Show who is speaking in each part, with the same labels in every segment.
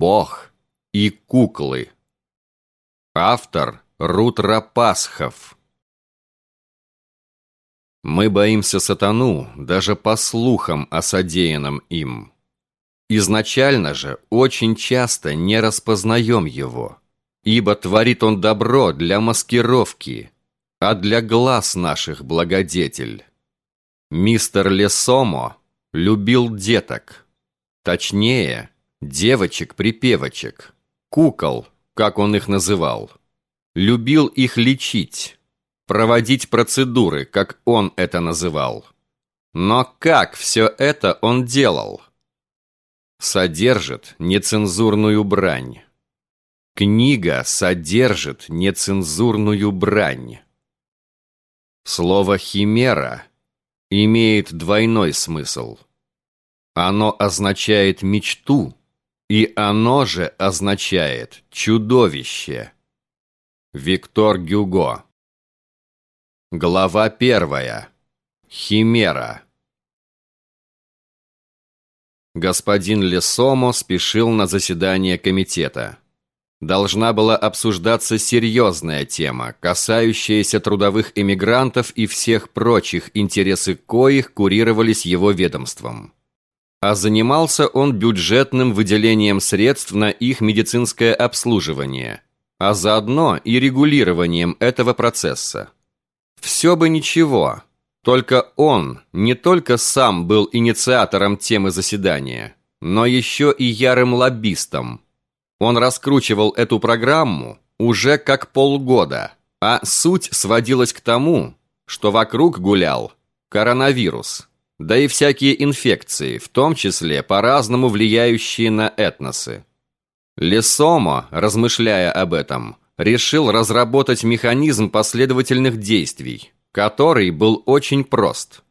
Speaker 1: Бог и куклы. Автор Рутра Пасхов. Мы боимся сатану даже по слухам о содеянном им. Изначально же очень часто не распознаем его, ибо творит он добро для маскировки, а для глаз наших благодетель. Мистер Лесомо любил деток, точнее, девочек-припевочек, кукол, как он их называл. Любил их лечить, проводить процедуры, как он это называл. Но как все это он делал? Содержит нецензурную брань. Книга содержит нецензурную брань. Слово «химера» имеет двойной смысл. Оно означает мечту, и оно же означает чудовище. Виктор Гюго Глава первая. Химера. Господин Лесомо спешил на заседание комитета. Должна была обсуждаться серьезная тема, касающаяся трудовых эмигрантов и всех прочих, интересы коих курировались его ведомством. А занимался он бюджетным выделением средств на их медицинское обслуживание, а заодно и регулированием этого процесса. Все бы ничего, только он не только сам был инициатором темы заседания, но еще и ярым лоббистом. Он раскручивал эту программу уже как полгода, а суть сводилась к тому, что вокруг гулял коронавирус, да и всякие инфекции, в том числе по-разному влияющие на этносы. Лесомо, размышляя об этом, решил разработать механизм последовательных действий, который был очень прост.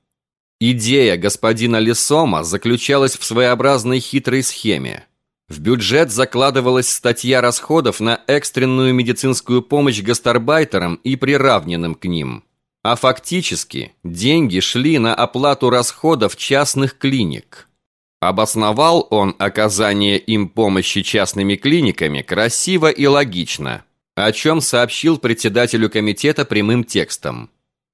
Speaker 1: Идея господина Лесома заключалась в своеобразной хитрой схеме. В бюджет закладывалась статья расходов на экстренную медицинскую помощь гастарбайтерам и приравненным к ним. А фактически деньги шли на оплату расходов частных клиник. Обосновал он оказание им помощи частными клиниками красиво и логично – о чем сообщил председателю комитета прямым текстом.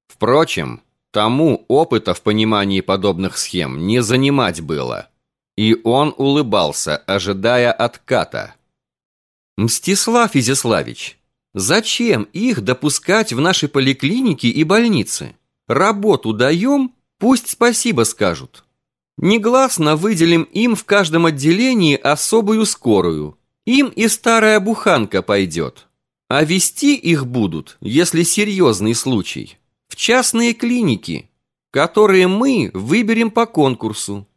Speaker 1: Впрочем, тому опыта в понимании подобных схем не занимать было. И он улыбался, ожидая отката. «Мстислав Изяславич, зачем их допускать в наши поликлиники и больницы? Работу даем, пусть спасибо скажут. Негласно выделим им в каждом отделении особую скорую. Им и старая буханка пойдет. А вести их будут, если серьезный случай, в частные клиники, которые мы выберем по конкурсу.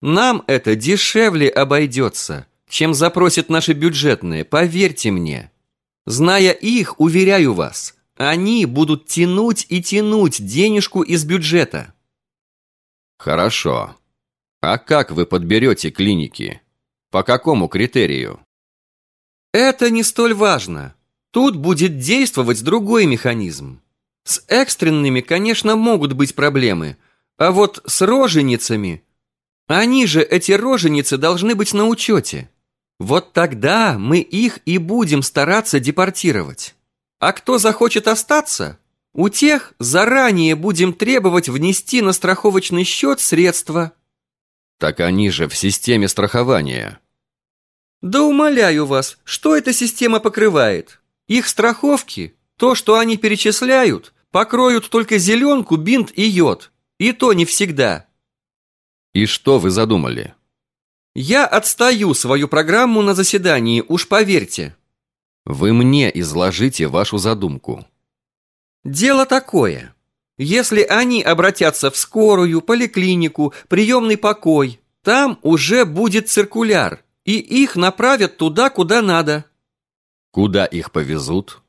Speaker 1: Нам это дешевле обойдется, чем запросят наши бюджетные, поверьте мне. Зная их, уверяю вас, они будут тянуть и тянуть денежку из бюджета. Хорошо. А как вы подберете клиники? По какому критерию? Это не столь важно. Тут будет действовать другой механизм. С экстренными, конечно, могут быть проблемы, а вот с роженицами... Они же, эти роженицы, должны быть на учете. Вот тогда мы их и будем стараться депортировать. А кто захочет остаться, у тех заранее будем требовать внести на страховочный счет средства. Так они же в системе страхования. Да умоляю вас, что эта система покрывает? Их страховки, то, что они перечисляют, покроют только зеленку, бинт и йод. И то не всегда. И что вы задумали? Я отстаю свою программу на заседании, уж поверьте. Вы мне изложите вашу задумку. Дело такое. Если они обратятся в скорую, поликлинику, приемный покой, там уже будет циркуляр, и их направят туда, куда надо. Куда их повезут?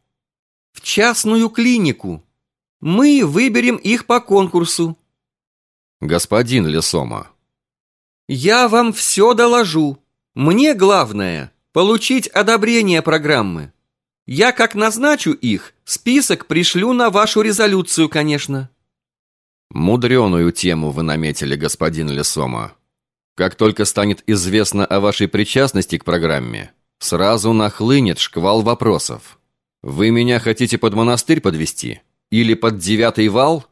Speaker 1: В частную клинику. Мы выберем их по конкурсу. Господин Лесома. Я вам все доложу. Мне главное – получить одобрение программы. Я как назначу их, список пришлю на вашу резолюцию, конечно. Мудреную тему вы наметили, господин Лесома. Как только станет известно о вашей причастности к программе, Сразу нахлынет шквал вопросов. Вы меня хотите под монастырь подвести? Или под девятый вал?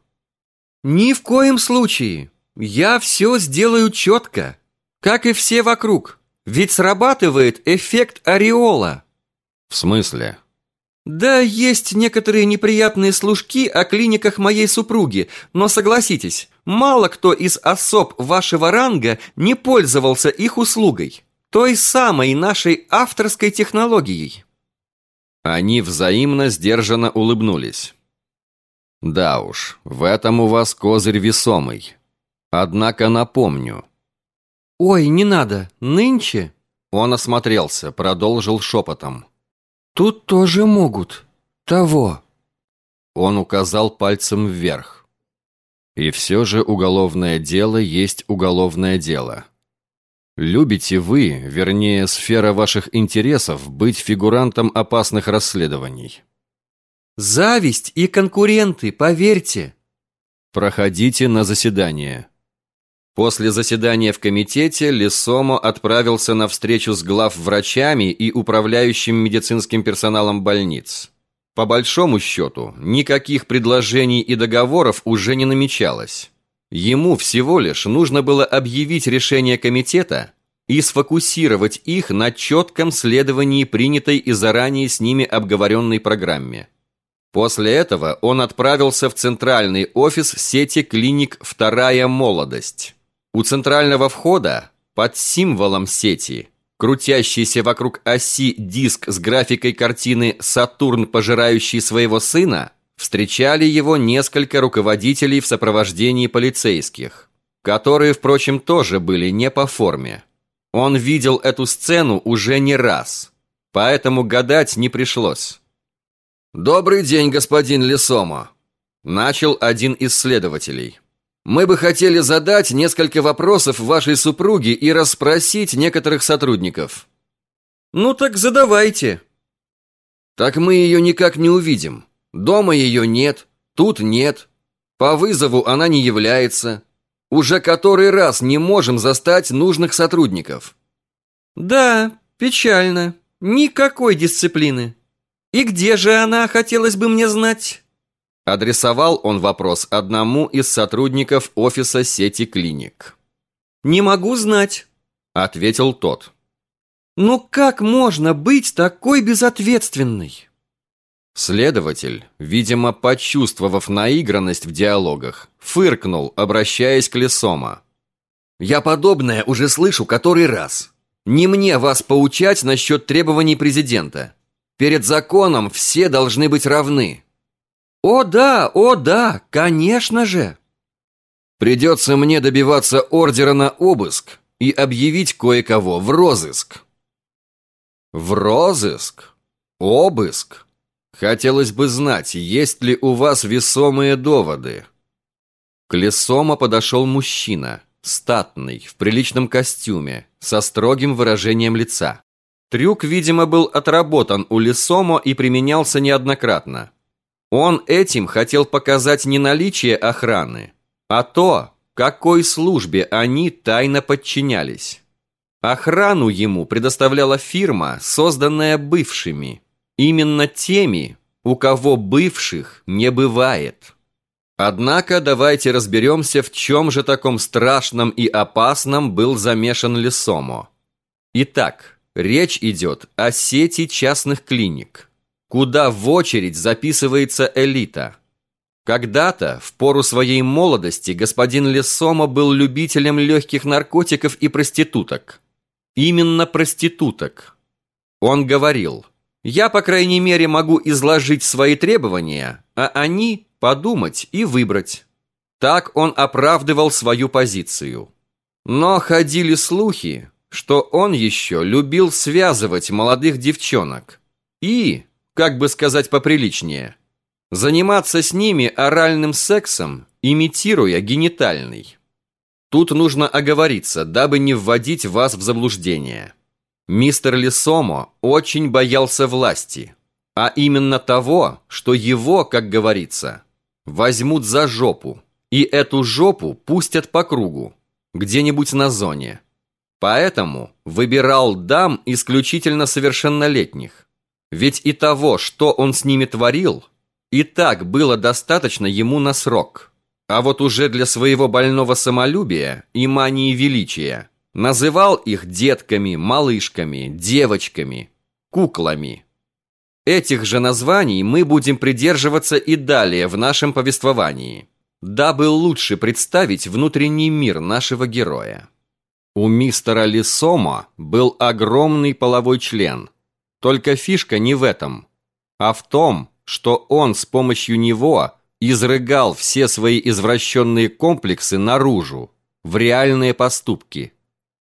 Speaker 2: Ни в коем случае. Я все сделаю четко, как и все вокруг. Ведь срабатывает эффект ореола.
Speaker 1: В смысле?
Speaker 2: Да, есть некоторые неприятные служки о клиниках моей супруги, но согласитесь, мало кто из особ вашего ранга не пользовался их услугой той самой нашей авторской технологией.
Speaker 1: Они взаимно сдержанно улыбнулись. Да уж, в этом у вас козырь весомый. Однако напомню.
Speaker 2: Ой, не надо, нынче...
Speaker 1: Он осмотрелся, продолжил шепотом.
Speaker 2: Тут тоже могут. Того.
Speaker 1: Он указал пальцем вверх. И все же уголовное дело есть уголовное дело. Любите вы, вернее, сфера ваших интересов, быть фигурантом опасных расследований?
Speaker 2: Зависть и конкуренты, поверьте.
Speaker 1: Проходите на заседание. После заседания в комитете Лесомо отправился на встречу с главврачами и управляющим медицинским персоналом больниц. По большому счету, никаких предложений и договоров уже не намечалось. Ему всего лишь нужно было объявить решение комитета и сфокусировать их на четком следовании принятой и заранее с ними обговоренной программе. После этого он отправился в центральный офис сети клиник «Вторая молодость». У центрального входа, под символом сети, крутящийся вокруг оси диск с графикой картины «Сатурн, пожирающий своего сына», встречали его несколько руководителей в сопровождении полицейских, которые, впрочем, тоже были не по форме. Он видел эту сцену уже не раз, поэтому гадать не пришлось. «Добрый день, господин Лесомо», – начал один из следователей. «Мы бы хотели задать несколько вопросов вашей супруге и расспросить некоторых сотрудников».
Speaker 2: «Ну так задавайте».
Speaker 1: «Так мы ее никак не увидим. Дома ее нет, тут нет. По вызову она не является. Уже который раз не можем застать нужных сотрудников».
Speaker 2: «Да, печально. Никакой дисциплины. И где же она, хотелось бы мне знать?»
Speaker 1: Адресовал он вопрос одному из сотрудников офиса сети клиник.
Speaker 2: «Не могу знать», —
Speaker 1: ответил тот.
Speaker 2: «Ну как можно быть такой безответственной?»
Speaker 1: Следователь, видимо, почувствовав наигранность в диалогах, фыркнул, обращаясь к Лесома. «Я подобное уже слышу который раз. Не мне вас поучать насчет требований президента. Перед законом все должны быть равны».
Speaker 2: «О да, о да, конечно же!»
Speaker 1: «Придется мне добиваться ордера на обыск и объявить кое-кого в розыск». «В розыск? Обыск?» Хотелось бы знать, есть ли у вас весомые доводы. К Лесома подошел мужчина, статный, в приличном костюме, со строгим выражением лица. Трюк, видимо, был отработан у Лесомо и применялся неоднократно. Он этим хотел показать не наличие охраны, а то, какой службе они тайно подчинялись. Охрану ему предоставляла фирма, созданная бывшими – Именно теми, у кого бывших не бывает. Однако давайте разберемся, в чем же таком страшном и опасном был замешан Лесомо. Итак, речь идет о сети частных клиник, куда в очередь записывается элита. Когда-то, в пору своей молодости, господин Лесомо был любителем легких наркотиков и проституток. Именно проституток. Он говорил – я, по крайней мере, могу изложить свои требования, а они подумать и выбрать. Так он оправдывал свою позицию. Но ходили слухи, что он еще любил связывать молодых девчонок и, как бы сказать поприличнее, заниматься с ними оральным сексом, имитируя генитальный. Тут нужно оговориться, дабы не вводить вас в заблуждение. Мистер Лисомо очень боялся власти, а именно того, что его, как говорится, возьмут за жопу, и эту жопу пустят по кругу, где-нибудь на зоне. Поэтому выбирал дам исключительно совершеннолетних. Ведь и того, что он с ними творил, и так было достаточно ему на срок. А вот уже для своего больного самолюбия и мании величия называл их детками, малышками, девочками, куклами. Этих же названий мы будем придерживаться и далее в нашем повествовании, дабы лучше представить внутренний мир нашего героя. У мистера Лисома был огромный половой член. Только фишка не в этом, а в том, что он с помощью него изрыгал все свои извращенные комплексы наружу, в реальные поступки.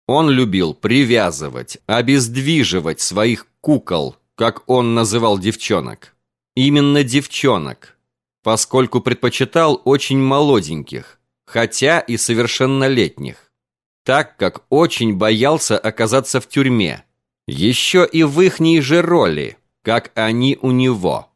Speaker 1: Он любил привязывать, обездвиживать своих кукол, как он называл девчонок. Именно девчонок, поскольку предпочитал очень молоденьких, хотя и совершеннолетних так как очень боялся оказаться в тюрьме. Еще и в ихней же роли, как они у него.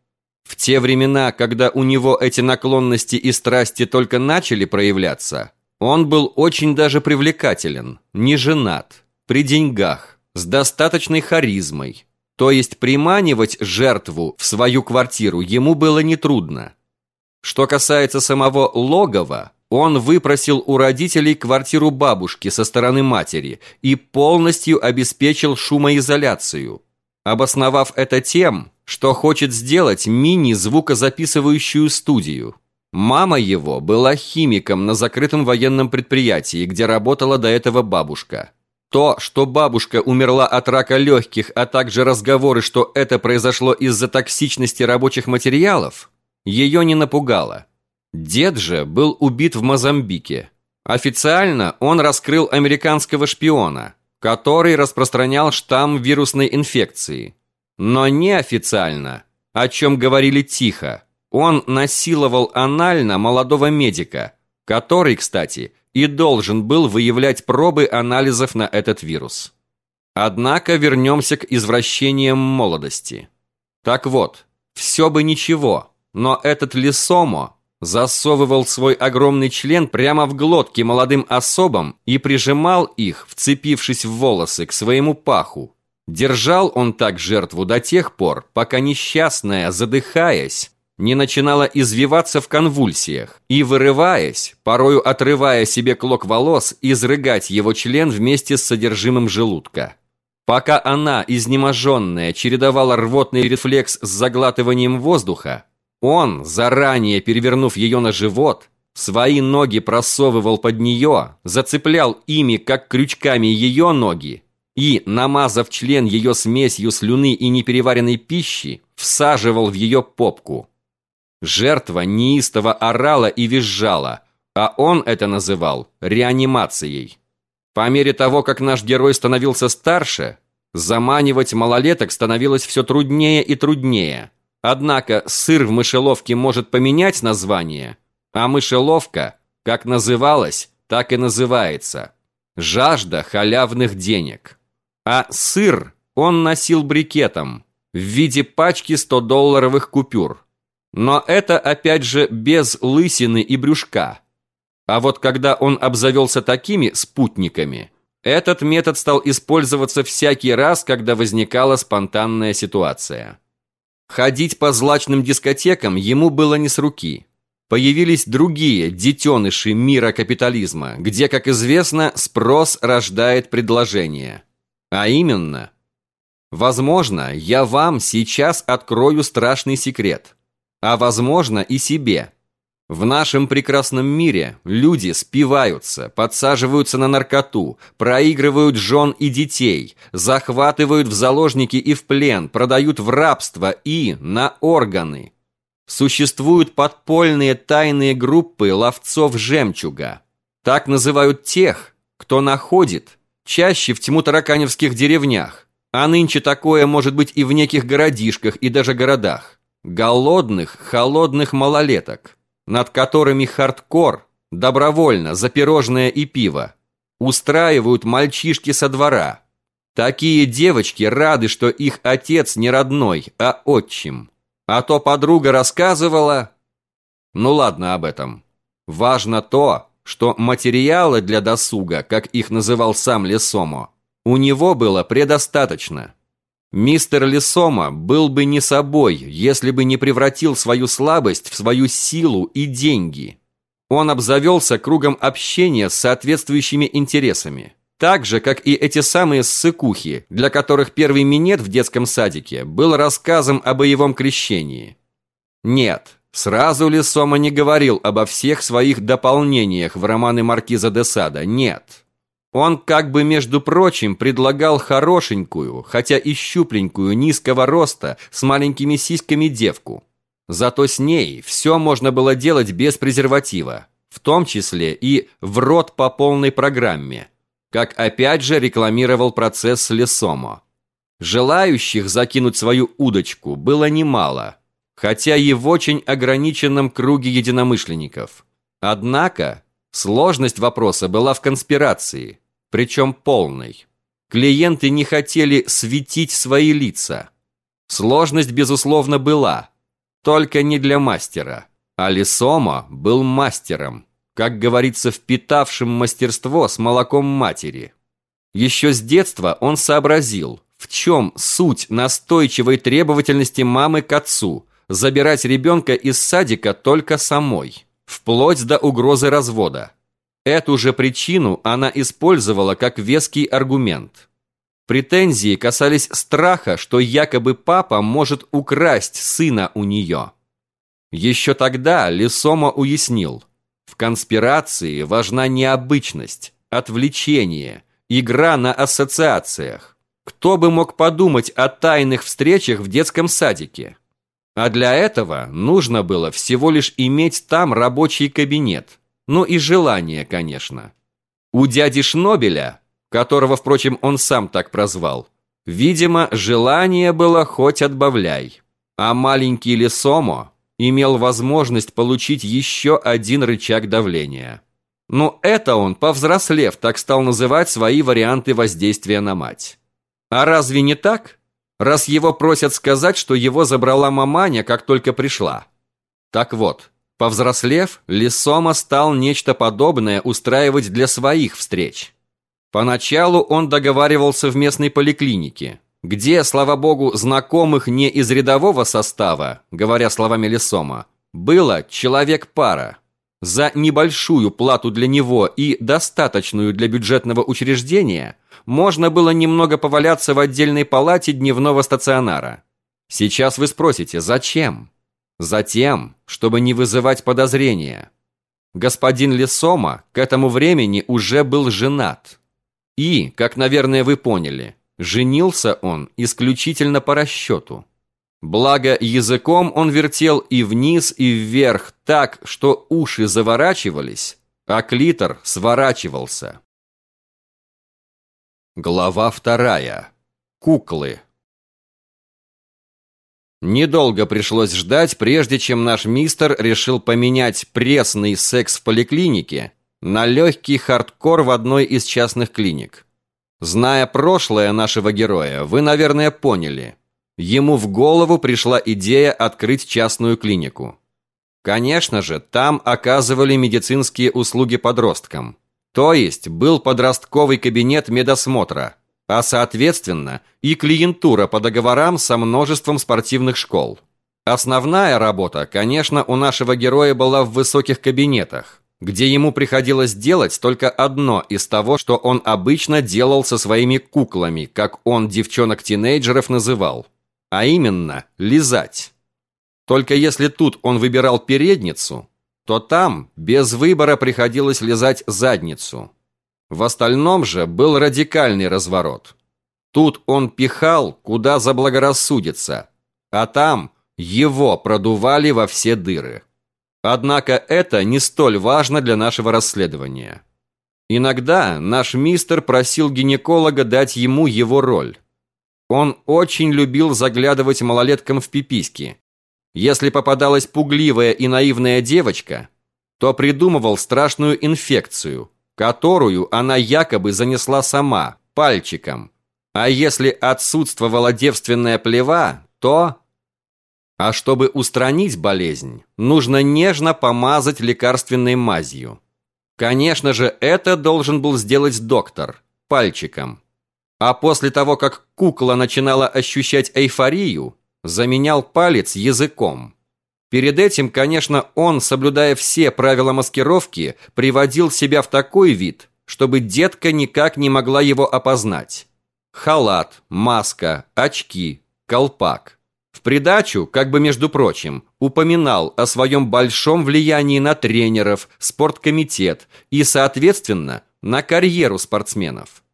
Speaker 1: В те времена, когда у него эти наклонности и страсти только начали проявляться, он был очень даже привлекателен, не женат, при деньгах, с достаточной харизмой. То есть приманивать жертву в свою квартиру ему было нетрудно. Что касается самого логова, он выпросил у родителей квартиру бабушки со стороны матери и полностью обеспечил шумоизоляцию, обосновав это тем, что хочет сделать мини-звукозаписывающую студию. Мама его была химиком на закрытом военном предприятии, где работала до этого бабушка. То, что бабушка умерла от рака легких, а также разговоры, что это произошло из-за токсичности рабочих материалов, ее не напугало. Дед же был убит в Мозамбике. Официально он раскрыл американского шпиона, который распространял штамм вирусной инфекции. Но неофициально, о чем говорили тихо, он насиловал анально молодого медика, который, кстати, и должен был выявлять пробы анализов на этот вирус. Однако вернемся к извращениям молодости. Так вот, все бы ничего, но этот Лисомо засовывал свой огромный член прямо в глотки молодым особам и прижимал их, вцепившись в волосы, к своему паху. Держал он так жертву до тех пор, пока несчастная, задыхаясь, не начинала извиваться в конвульсиях и, вырываясь, порою отрывая себе клок волос, изрыгать его член вместе с содержимым желудка. Пока она, изнеможенная, чередовала рвотный рефлекс с заглатыванием воздуха, он, заранее перевернув ее на живот, свои ноги просовывал под нее, зацеплял ими, как крючками, ее ноги и, намазав член ее смесью слюны и непереваренной пищи, всаживал в ее попку. Жертва неистово орала и визжала, а он это называл реанимацией. По мере того, как наш герой становился старше, заманивать малолеток становилось все труднее и труднее – Однако сыр в мышеловке может поменять название, а мышеловка, как называлась, так и называется. Жажда халявных денег. А сыр он носил брикетом в виде пачки 100-долларовых купюр. Но это опять же без лысины и брюшка. А вот когда он обзавелся такими спутниками, этот метод стал использоваться всякий раз, когда возникала спонтанная ситуация. Ходить по злачным дискотекам ему было не с руки. Появились другие детеныши мира капитализма, где, как известно, спрос рождает предложение. А именно, возможно, я вам сейчас открою страшный секрет, а возможно и себе – в нашем прекрасном мире люди спиваются, подсаживаются на наркоту, проигрывают жен и детей, захватывают в заложники и в плен, продают в рабство и на органы. Существуют подпольные тайные группы ловцов жемчуга. Так называют тех, кто находит, чаще в тьму тараканевских деревнях, а нынче такое может быть и в неких городишках и даже городах, голодных, холодных малолеток над которыми хардкор, добровольно, за пирожное и пиво, устраивают мальчишки со двора. Такие девочки рады, что их отец не родной, а отчим. А то подруга рассказывала... Ну ладно об этом. Важно то, что материала для досуга, как их называл сам Лесомо, у него было предостаточно. Мистер Лесома был бы не собой, если бы не превратил свою слабость в свою силу и деньги. Он обзавелся кругом общения с соответствующими интересами. Так же, как и эти самые ссыкухи, для которых первый минет в детском садике был рассказом о боевом крещении. Нет, сразу Лесома не говорил обо всех своих дополнениях в романы Маркиза де Сада, нет. Он как бы, между прочим, предлагал хорошенькую, хотя и щупленькую, низкого роста, с маленькими сиськами девку. Зато с ней все можно было делать без презерватива, в том числе и в рот по полной программе, как опять же рекламировал процесс Лесомо. Желающих закинуть свою удочку было немало, хотя и в очень ограниченном круге единомышленников. Однако сложность вопроса была в конспирации – причем полной. Клиенты не хотели светить свои лица. Сложность, безусловно, была, только не для мастера. А Лисома был мастером, как говорится, впитавшим мастерство с молоком матери. Еще с детства он сообразил, в чем суть настойчивой требовательности мамы к отцу забирать ребенка из садика только самой, вплоть до угрозы развода. Эту же причину она использовала как веский аргумент. Претензии касались страха, что якобы папа может украсть сына у нее. Еще тогда Лисома уяснил, в конспирации важна необычность, отвлечение, игра на ассоциациях. Кто бы мог подумать о тайных встречах в детском садике? А для этого нужно было всего лишь иметь там рабочий кабинет – ну и желание, конечно. У дяди Шнобеля, которого, впрочем, он сам так прозвал, видимо, желание было хоть отбавляй. А маленький Лесомо имел возможность получить еще один рычаг давления. Но это он, повзрослев, так стал называть свои варианты воздействия на мать. А разве не так? Раз его просят сказать, что его забрала маманя, как только пришла. Так вот, Повзрослев, Лисома стал нечто подобное устраивать для своих встреч. Поначалу он договаривался в местной поликлинике, где, слава богу, знакомых не из рядового состава, говоря словами Лисома, было человек-пара. За небольшую плату для него и достаточную для бюджетного учреждения можно было немного поваляться в отдельной палате дневного стационара. Сейчас вы спросите, зачем? Затем, чтобы не вызывать подозрения. Господин Лесома к этому времени уже был женат. И, как, наверное, вы поняли, женился он исключительно по расчету. Благо, языком он вертел и вниз, и вверх так, что уши заворачивались, а клитор сворачивался. Глава вторая. Куклы. Недолго пришлось ждать, прежде чем наш мистер решил поменять пресный секс в поликлинике на легкий хардкор в одной из частных клиник. Зная прошлое нашего героя, вы, наверное, поняли. Ему в голову пришла идея открыть частную клинику. Конечно же, там оказывали медицинские услуги подросткам. То есть был подростковый кабинет медосмотра – а соответственно и клиентура по договорам со множеством спортивных школ. Основная работа, конечно, у нашего героя была в высоких кабинетах, где ему приходилось делать только одно из того, что он обычно делал со своими куклами, как он девчонок-тинейджеров называл, а именно лизать. Только если тут он выбирал передницу, то там без выбора приходилось лизать задницу. В остальном же был радикальный разворот. Тут он пихал, куда заблагорассудится, а там его продували во все дыры. Однако это не столь важно для нашего расследования. Иногда наш мистер просил гинеколога дать ему его роль. Он очень любил заглядывать малолеткам в пиписьки. Если попадалась пугливая и наивная девочка, то придумывал страшную инфекцию – которую она якобы занесла сама, пальчиком. А если отсутствовала девственная плева, то... А чтобы устранить болезнь, нужно нежно помазать лекарственной мазью. Конечно же, это должен был сделать доктор, пальчиком. А после того, как кукла начинала ощущать эйфорию, заменял палец языком. Перед этим, конечно, он, соблюдая все правила маскировки, приводил себя в такой вид, чтобы детка никак не могла его опознать. Халат, маска, очки, колпак. В придачу, как бы между прочим, упоминал о своем большом влиянии на тренеров, спорткомитет и, соответственно, на карьеру спортсменов.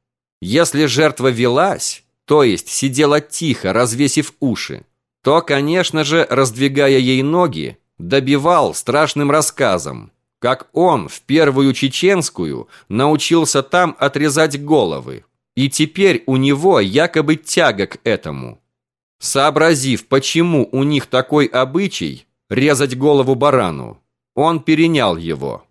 Speaker 1: Если жертва велась, то есть сидела тихо, развесив уши, то, конечно же, раздвигая ей ноги, добивал страшным рассказом, как он в первую чеченскую научился там отрезать головы, и теперь у него якобы тяга к этому. Сообразив, почему у них такой обычай резать голову барану, он перенял его.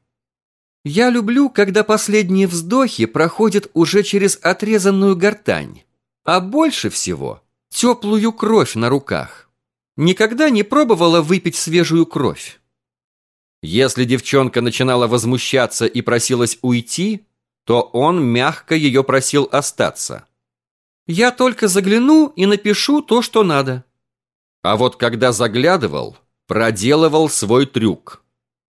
Speaker 2: «Я люблю, когда последние вздохи проходят уже через отрезанную гортань, а больше всего теплую кровь на руках. Никогда не пробовала выпить свежую кровь?»
Speaker 1: Если девчонка начинала возмущаться и просилась уйти, то он мягко ее просил остаться.
Speaker 2: «Я только загляну и напишу то, что надо».
Speaker 1: А вот когда заглядывал, проделывал свой трюк.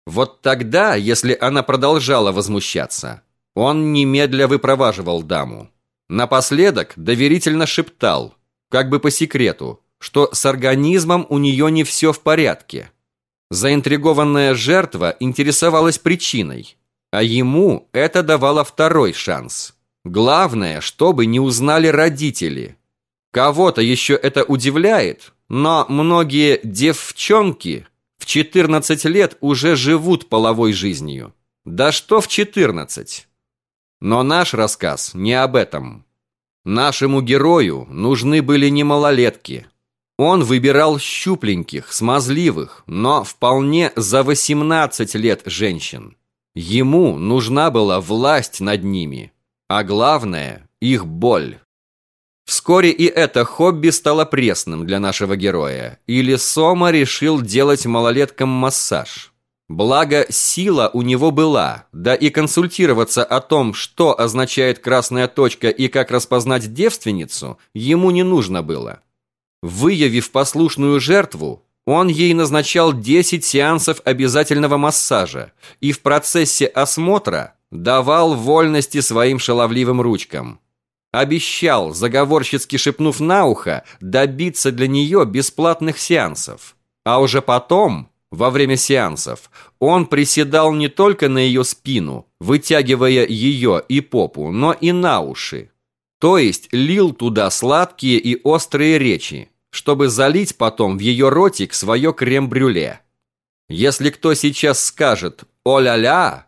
Speaker 1: Вот тогда, если она продолжала возмущаться, он немедля выпроваживал даму. Напоследок доверительно шептал, как бы по секрету, что с организмом у нее не все в порядке. Заинтригованная жертва интересовалась причиной, а ему это давало второй шанс. Главное, чтобы не узнали родители. Кого-то еще это удивляет, но многие девчонки в 14 лет уже живут половой жизнью. Да что в 14? Но наш рассказ не об этом. Нашему герою нужны были не малолетки, он выбирал щупленьких, смазливых, но вполне за 18 лет женщин. Ему нужна была власть над ними, а главное – их боль. Вскоре и это хобби стало пресным для нашего героя, и Лесома решил делать малолеткам массаж. Благо, сила у него была, да и консультироваться о том, что означает красная точка и как распознать девственницу, ему не нужно было. Выявив послушную жертву, он ей назначал 10 сеансов обязательного массажа и в процессе осмотра давал вольности своим шаловливым ручкам. Обещал, заговорщицки шепнув на ухо, добиться для нее бесплатных сеансов. А уже потом, во время сеансов, он приседал не только на ее спину, вытягивая ее и попу, но и на уши. То есть лил туда сладкие и острые речи, чтобы залить потом в ее ротик свое крем-брюле. Если кто сейчас скажет «О-ля-ля»,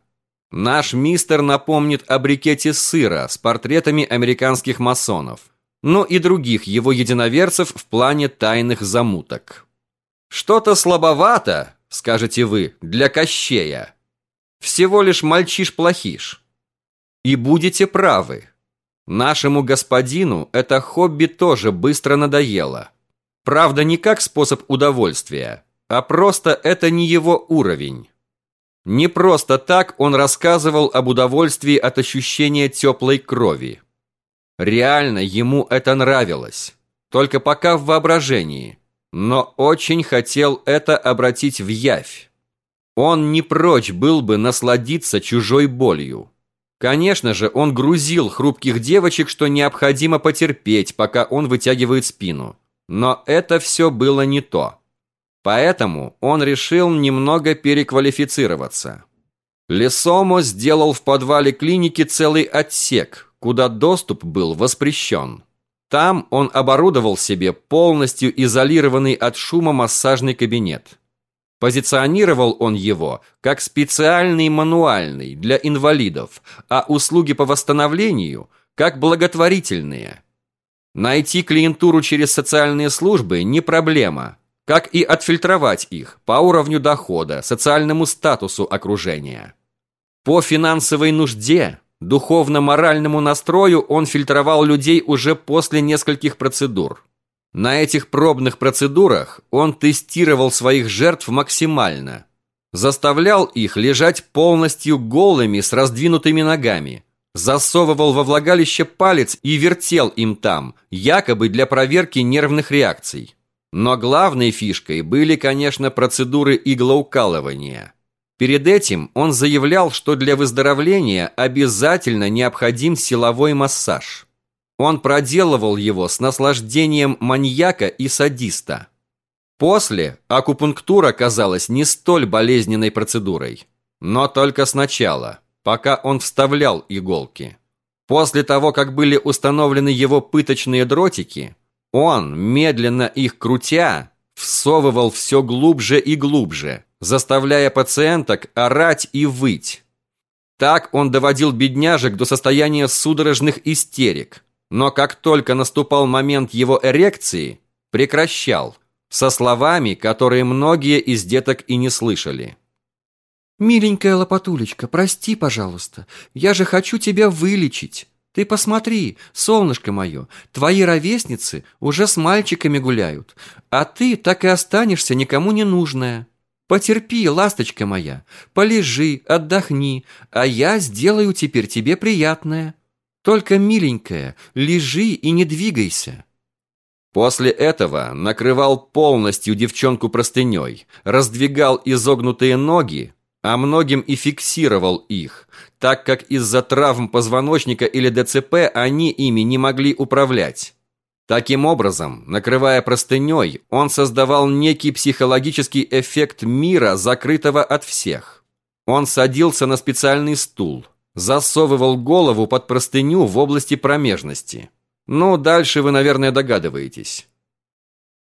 Speaker 1: наш мистер напомнит о брикете сыра с портретами американских масонов, ну и других его единоверцев в плане тайных замуток. «Что-то слабовато», скажете вы, для Кощея. Всего лишь мальчиш-плохиш. И будете правы. Нашему господину это хобби тоже быстро надоело. Правда, не как способ удовольствия, а просто это не его уровень. Не просто так он рассказывал об удовольствии от ощущения теплой крови. Реально ему это нравилось, только пока в воображении, но очень хотел это обратить в явь. Он не прочь был бы насладиться чужой болью. Конечно же, он грузил хрупких девочек, что необходимо потерпеть, пока он вытягивает спину. Но это все было не то. Поэтому он решил немного переквалифицироваться. Лесомо сделал в подвале клиники целый отсек, куда доступ был воспрещен. Там он оборудовал себе полностью изолированный от шума массажный кабинет. Позиционировал он его как специальный мануальный для инвалидов, а услуги по восстановлению как благотворительные – Найти клиентуру через социальные службы не проблема, как и отфильтровать их по уровню дохода, социальному статусу окружения. По финансовой нужде, духовно-моральному настрою он фильтровал людей уже после нескольких процедур. На этих пробных процедурах он тестировал своих жертв максимально. Заставлял их лежать полностью голыми с раздвинутыми ногами. Засовывал во влагалище палец и вертел им там, якобы для проверки нервных реакций. Но главной фишкой были, конечно, процедуры иглоукалывания. Перед этим он заявлял, что для выздоровления обязательно необходим силовой массаж. Он проделывал его с наслаждением маньяка и садиста. После акупунктура казалась не столь болезненной процедурой. Но только сначала, пока он вставлял иголки. После того, как были установлены его пыточные дротики, он, медленно их крутя, всовывал все глубже и глубже, заставляя пациенток орать и выть. Так он доводил бедняжек до состояния судорожных истерик. Но как только наступал момент его эрекции, прекращал – со словами, которые многие из деток и не слышали.
Speaker 2: «Миленькая лопатулечка, прости, пожалуйста, я же хочу тебя вылечить. Ты посмотри, солнышко мое, твои ровесницы уже с мальчиками гуляют, а ты так и останешься никому не нужная. Потерпи, ласточка моя, полежи, отдохни, а я сделаю теперь тебе приятное. Только, миленькая, лежи и не двигайся».
Speaker 1: После этого накрывал полностью девчонку простыней, раздвигал изогнутые ноги, а многим и фиксировал их, так как из-за травм позвоночника или ДЦП они ими не могли управлять. Таким образом, накрывая простыней, он создавал некий психологический эффект мира, закрытого от всех. Он садился на специальный стул, засовывал голову под простыню в области промежности – ну, дальше вы, наверное, догадываетесь.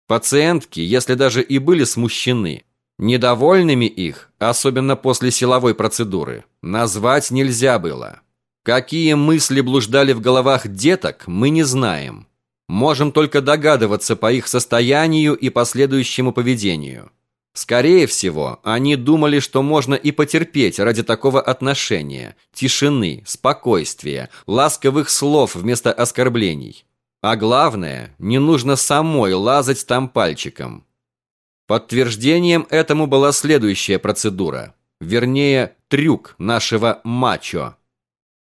Speaker 1: Пациентки, если даже и были смущены, недовольными их, особенно после силовой процедуры, назвать нельзя было. Какие мысли блуждали в головах деток, мы не знаем. Можем только догадываться по их состоянию и последующему поведению. Скорее всего, они думали, что можно и потерпеть ради такого отношения, тишины, спокойствия, ласковых слов вместо оскорблений. А главное, не нужно самой лазать там пальчиком. Подтверждением этому была следующая процедура, вернее, трюк нашего мачо.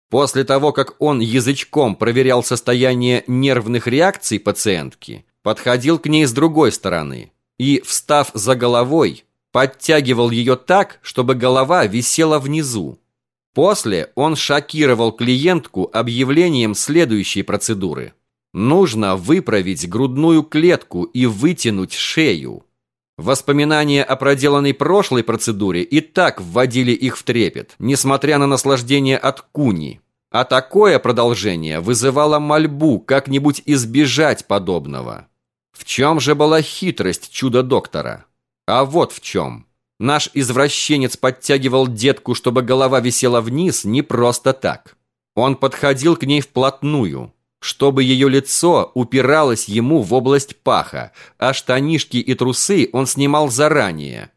Speaker 1: После того, как он язычком проверял состояние нервных реакций пациентки, подходил к ней с другой стороны – и, встав за головой, подтягивал ее так, чтобы голова висела внизу. После он шокировал клиентку объявлением следующей процедуры. Нужно выправить грудную клетку и вытянуть шею. Воспоминания о проделанной прошлой процедуре и так вводили их в трепет, несмотря на наслаждение от куни. А такое продолжение вызывало мольбу как-нибудь избежать подобного. В чем же была хитрость чудо-доктора? А вот в чем. Наш извращенец подтягивал детку, чтобы голова висела вниз, не просто так. Он подходил к ней вплотную, чтобы ее лицо упиралось ему в область паха, а штанишки и трусы он снимал заранее –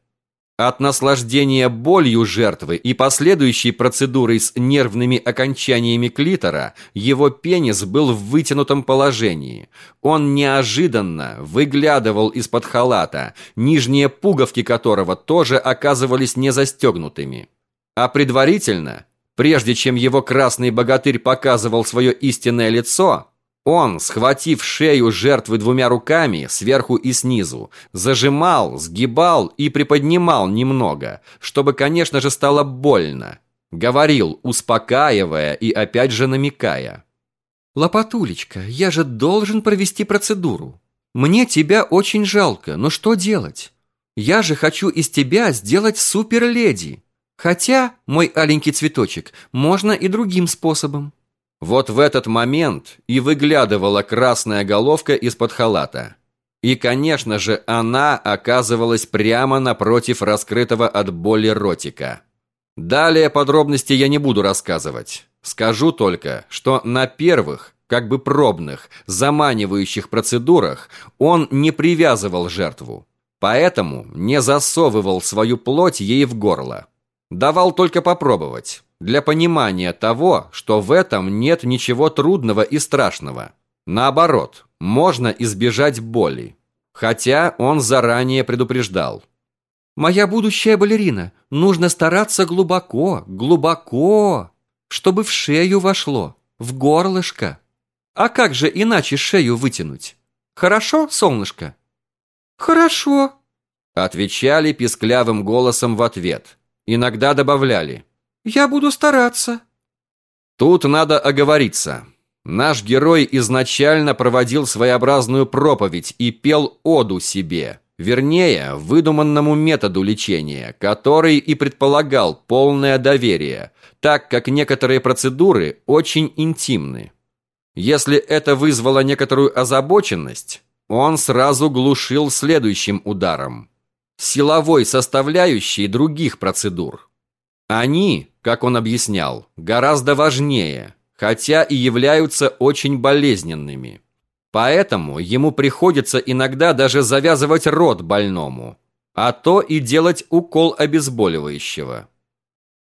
Speaker 1: от наслаждения болью жертвы и последующей процедурой с нервными окончаниями клитора его пенис был в вытянутом положении. Он неожиданно выглядывал из-под халата, нижние пуговки которого тоже оказывались не застегнутыми. А предварительно, прежде чем его красный богатырь показывал свое истинное лицо, он, схватив шею жертвы двумя руками, сверху и снизу, зажимал, сгибал и приподнимал немного, чтобы, конечно же, стало больно. Говорил, успокаивая и опять же намекая.
Speaker 2: «Лопатулечка, я же должен провести процедуру. Мне тебя очень жалко, но что делать? Я же хочу из тебя сделать суперледи. Хотя, мой аленький цветочек, можно и другим способом».
Speaker 1: Вот в этот момент и выглядывала красная головка из-под халата. И, конечно же, она оказывалась прямо напротив раскрытого от боли ротика. Далее подробности я не буду рассказывать. Скажу только, что на первых, как бы пробных, заманивающих процедурах он не привязывал жертву. Поэтому не засовывал свою плоть ей в горло. Давал только попробовать для понимания того, что в этом нет ничего трудного и страшного. Наоборот, можно избежать боли. Хотя он заранее предупреждал.
Speaker 2: Моя будущая балерина, нужно стараться глубоко, глубоко, чтобы в шею вошло, в горлышко. А как же иначе шею вытянуть? Хорошо, солнышко? Хорошо,
Speaker 1: отвечали писклявым голосом в ответ. Иногда добавляли.
Speaker 2: Я буду стараться.
Speaker 1: Тут надо оговориться. Наш герой изначально проводил своеобразную проповедь и пел оду себе, вернее, выдуманному методу лечения, который и предполагал полное доверие, так как некоторые процедуры очень интимны. Если это вызвало некоторую озабоченность, он сразу глушил следующим ударом – силовой составляющей других процедур. Они, как он объяснял, гораздо важнее – хотя и являются очень болезненными. Поэтому ему приходится иногда даже завязывать рот больному, а то и делать укол обезболивающего.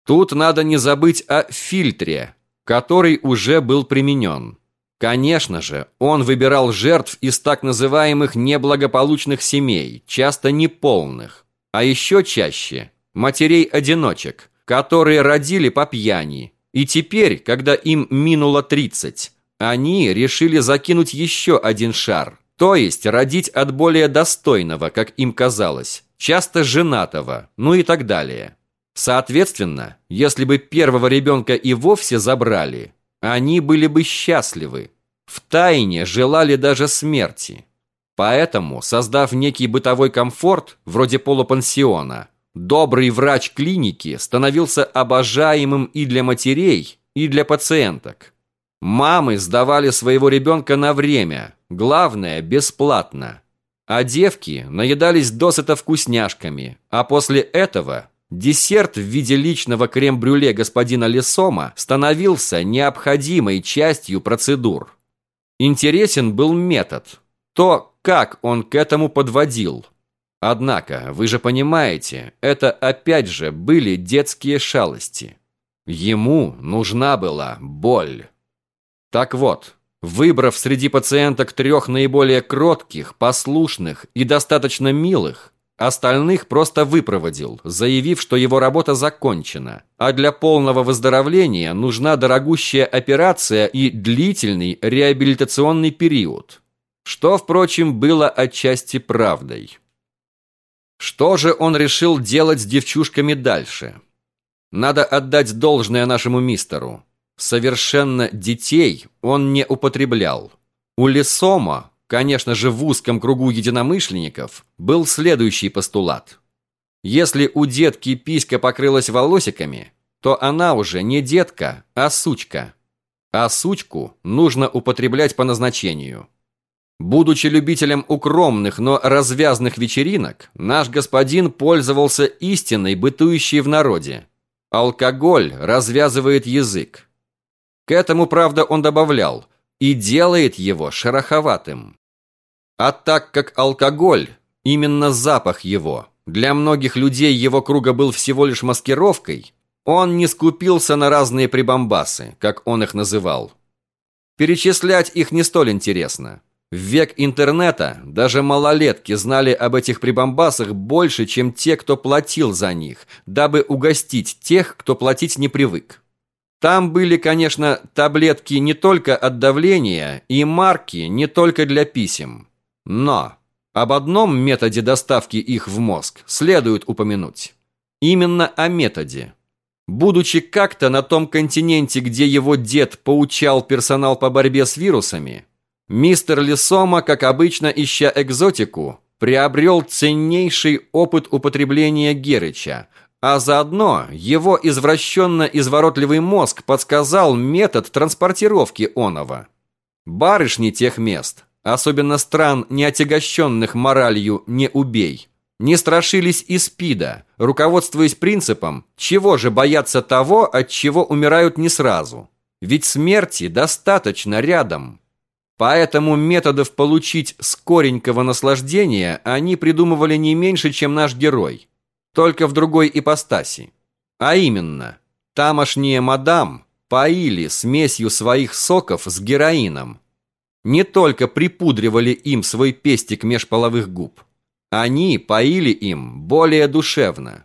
Speaker 1: Тут надо не забыть о фильтре, который уже был применен. Конечно же, он выбирал жертв из так называемых неблагополучных семей, часто неполных, а еще чаще матерей-одиночек, которые родили по пьяни и теперь, когда им минуло 30, они решили закинуть еще один шар, то есть родить от более достойного, как им казалось, часто женатого, ну и так далее. Соответственно, если бы первого ребенка и вовсе забрали, они были бы счастливы, втайне желали даже смерти. Поэтому, создав некий бытовой комфорт, вроде полупансиона, Добрый врач клиники становился обожаемым и для матерей, и для пациенток. Мамы сдавали своего ребенка на время, главное – бесплатно. А девки наедались досыта вкусняшками, а после этого десерт в виде личного крем-брюле господина Лесома становился необходимой частью процедур. Интересен был метод, то, как он к этому подводил – Однако, вы же понимаете, это опять же были детские шалости. Ему нужна была боль. Так вот, выбрав среди пациенток трех наиболее кротких, послушных и достаточно милых, остальных просто выпроводил, заявив, что его работа закончена, а для полного выздоровления нужна дорогущая операция и длительный реабилитационный период. Что, впрочем, было отчасти правдой. Что же он решил делать с девчушками дальше? Надо отдать должное нашему мистеру. Совершенно детей он не употреблял. У Лесома, конечно же в узком кругу единомышленников, был следующий постулат. Если у детки писька покрылась волосиками, то она уже не детка, а сучка. А сучку нужно употреблять по назначению. Будучи любителем укромных, но развязных вечеринок, наш господин пользовался истиной, бытующей в народе. Алкоголь развязывает язык. К этому, правда, он добавлял, и делает его шероховатым. А так как алкоголь, именно запах его, для многих людей его круга был всего лишь маскировкой, он не скупился на разные прибамбасы, как он их называл. Перечислять их не столь интересно. В век интернета даже малолетки знали об этих прибамбасах больше, чем те, кто платил за них, дабы угостить тех, кто платить не привык. Там были, конечно, таблетки не только от давления и марки не только для писем. Но об одном методе доставки их в мозг следует упомянуть. Именно о методе. Будучи как-то на том континенте, где его дед поучал персонал по борьбе с вирусами, Мистер Лисома, как обычно ища экзотику, приобрел ценнейший опыт употребления Герыча, а заодно его извращенно-изворотливый мозг подсказал метод транспортировки оного. Барышни тех мест, особенно стран, не отягощенных моралью «не убей», не страшились и спида, руководствуясь принципом «чего же бояться того, от чего умирают не сразу?» Ведь смерти достаточно рядом. Поэтому методов получить скоренького наслаждения они придумывали не меньше, чем наш герой, только в другой ипостаси. А именно, тамошние мадам поили смесью своих соков с героином. Не только припудривали им свой пестик меж половых губ. Они поили им более душевно.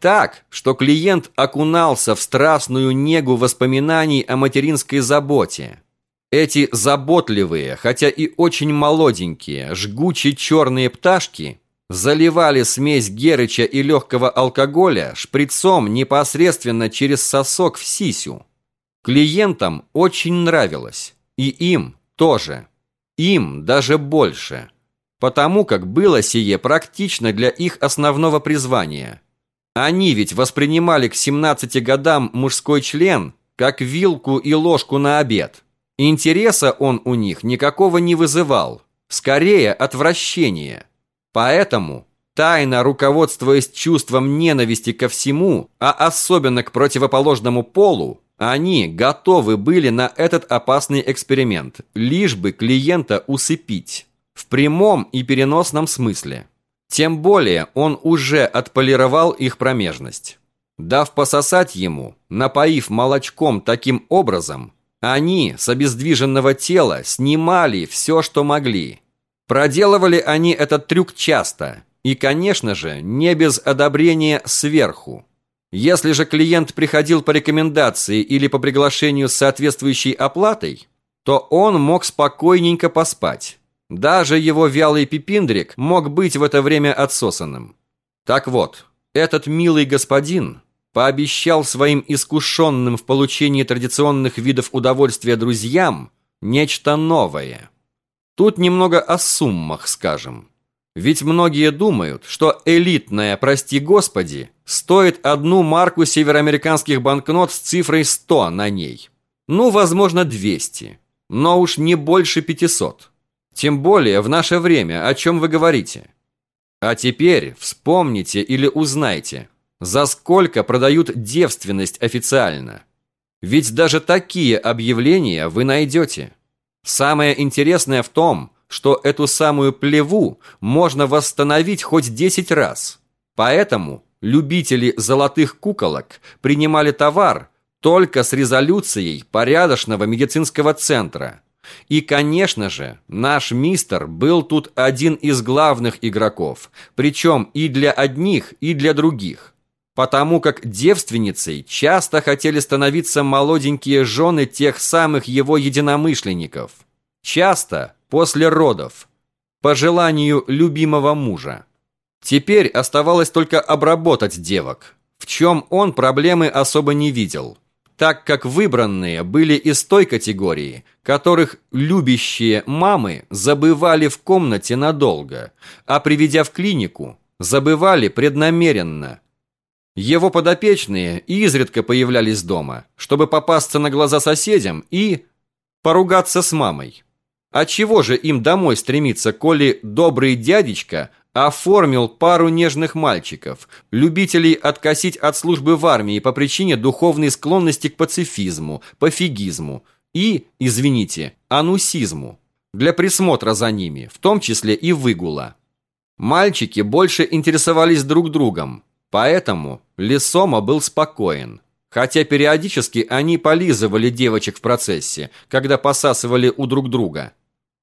Speaker 1: Так, что клиент окунался в страстную негу воспоминаний о материнской заботе. Эти заботливые, хотя и очень молоденькие, жгучие черные пташки заливали смесь герыча и легкого алкоголя шприцом непосредственно через сосок в сисю. Клиентам очень нравилось, и им тоже. Им даже больше, потому как было сие практично для их основного призвания. Они ведь воспринимали к 17 годам мужской член как вилку и ложку на обед. Интереса он у них никакого не вызывал, скорее отвращение. Поэтому, тайно руководствуясь чувством ненависти ко всему, а особенно к противоположному полу, они готовы были на этот опасный эксперимент, лишь бы клиента усыпить. В прямом и переносном смысле. Тем более он уже отполировал их промежность. Дав пососать ему, напоив молочком таким образом, они с обездвиженного тела снимали все, что могли. Проделывали они этот трюк часто и, конечно же, не без одобрения сверху. Если же клиент приходил по рекомендации или по приглашению с соответствующей оплатой, то он мог спокойненько поспать. Даже его вялый пипиндрик мог быть в это время отсосанным. Так вот, этот милый господин пообещал своим искушенным в получении традиционных видов удовольствия друзьям нечто новое. Тут немного о суммах скажем. Ведь многие думают, что элитная, прости господи, стоит одну марку североамериканских банкнот с цифрой 100 на ней. Ну, возможно, 200, но уж не больше 500. Тем более в наше время, о чем вы говорите. А теперь вспомните или узнайте, за сколько продают девственность официально. Ведь даже такие объявления вы найдете. Самое интересное в том, что эту самую плеву можно восстановить хоть 10 раз. Поэтому любители золотых куколок принимали товар только с резолюцией порядочного медицинского центра. И, конечно же, наш мистер был тут один из главных игроков, причем и для одних, и для других. Потому как девственницей часто хотели становиться молоденькие жены тех самых его единомышленников. Часто после родов, по желанию любимого мужа. Теперь оставалось только обработать девок, в чем он проблемы особо не видел, так как выбранные были из той категории, которых любящие мамы забывали в комнате надолго, а приведя в клинику, забывали преднамеренно. Его подопечные изредка появлялись дома, чтобы попасться на глаза соседям и поругаться с мамой. А чего же им домой стремиться, коли добрый дядечка оформил пару нежных мальчиков, любителей откосить от службы в армии по причине духовной склонности к пацифизму, пофигизму и, извините, анусизму, для присмотра за ними, в том числе и выгула. Мальчики больше интересовались друг другом, поэтому Лесома был спокоен. Хотя периодически они полизывали девочек в процессе, когда посасывали у друг друга.